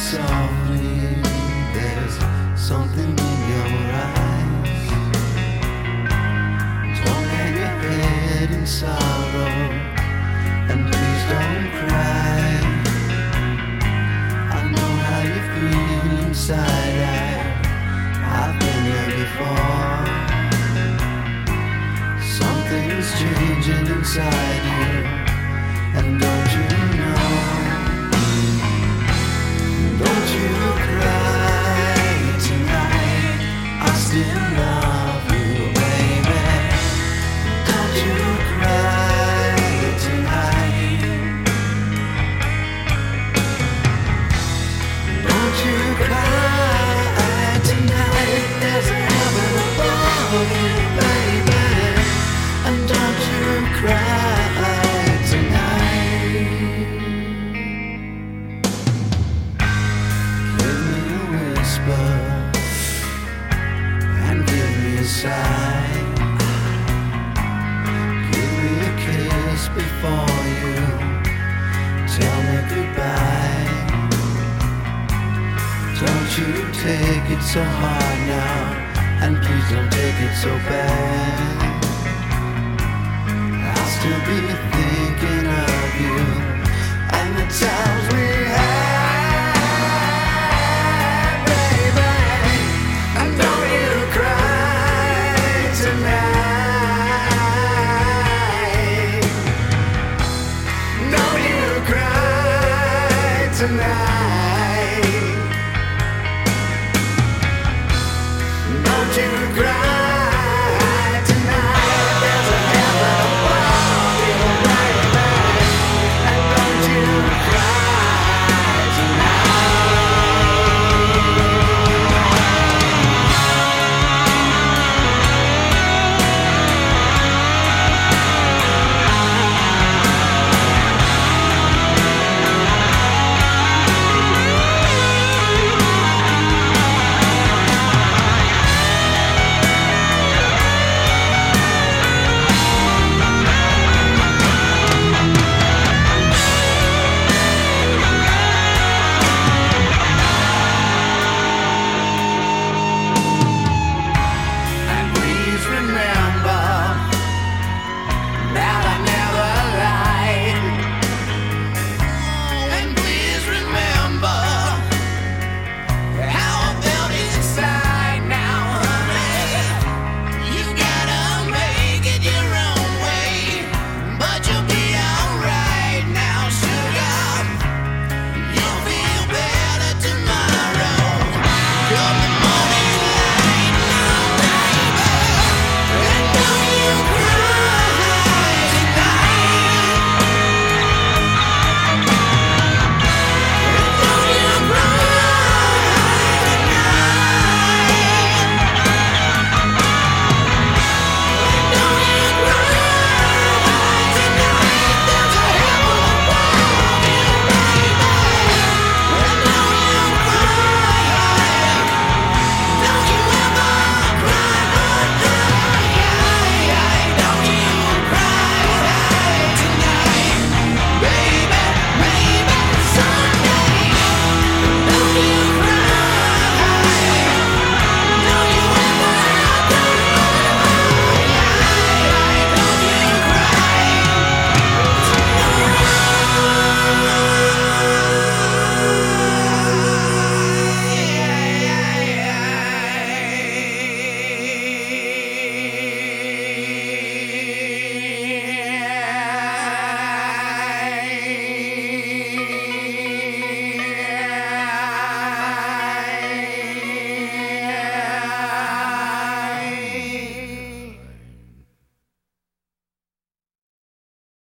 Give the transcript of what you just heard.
softly. There's something in your eyes. Don't hang your head in sorrow, and please don't cry. I know how you feel inside. I, I've been there before. Something's changing inside you, and don't you? Before you tell me goodbye. Don't you take it so hard now, and please don't take it so bad. I'll still be thinking of you and the times we had, baby. And don't you cry tonight. Tonight.